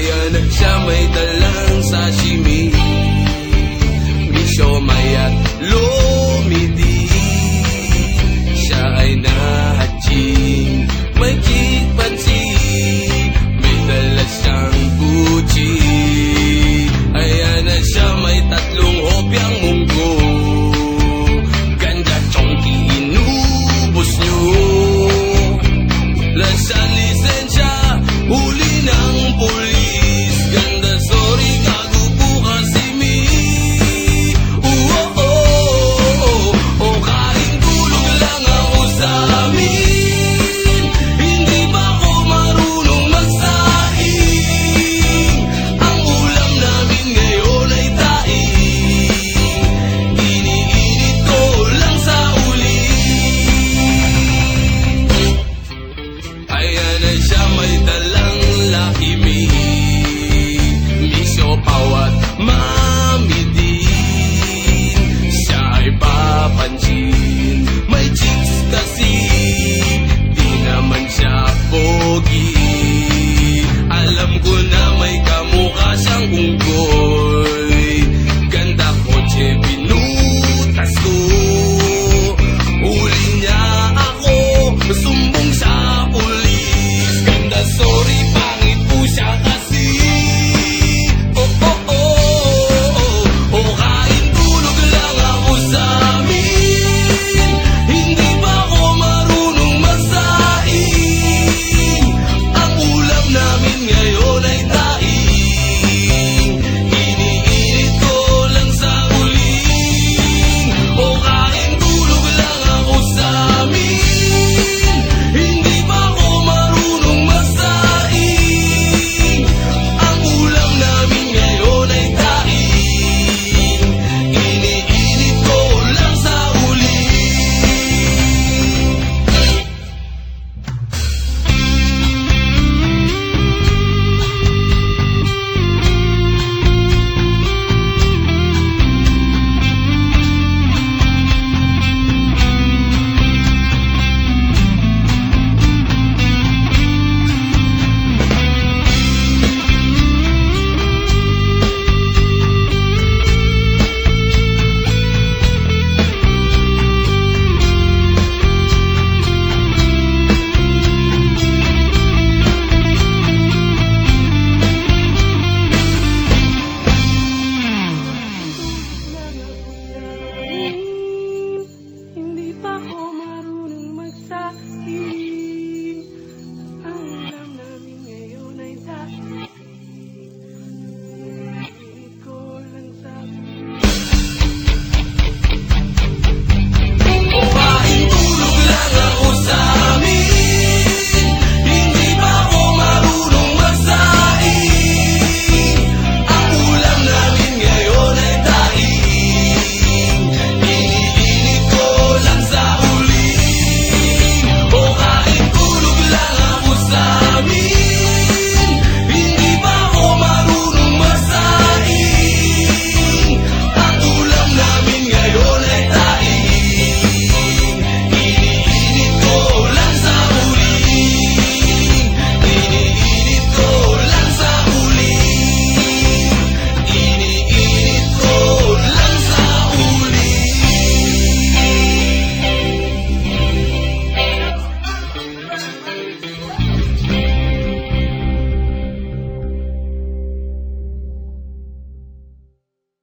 naman Siya may dalang sashimi Thank you.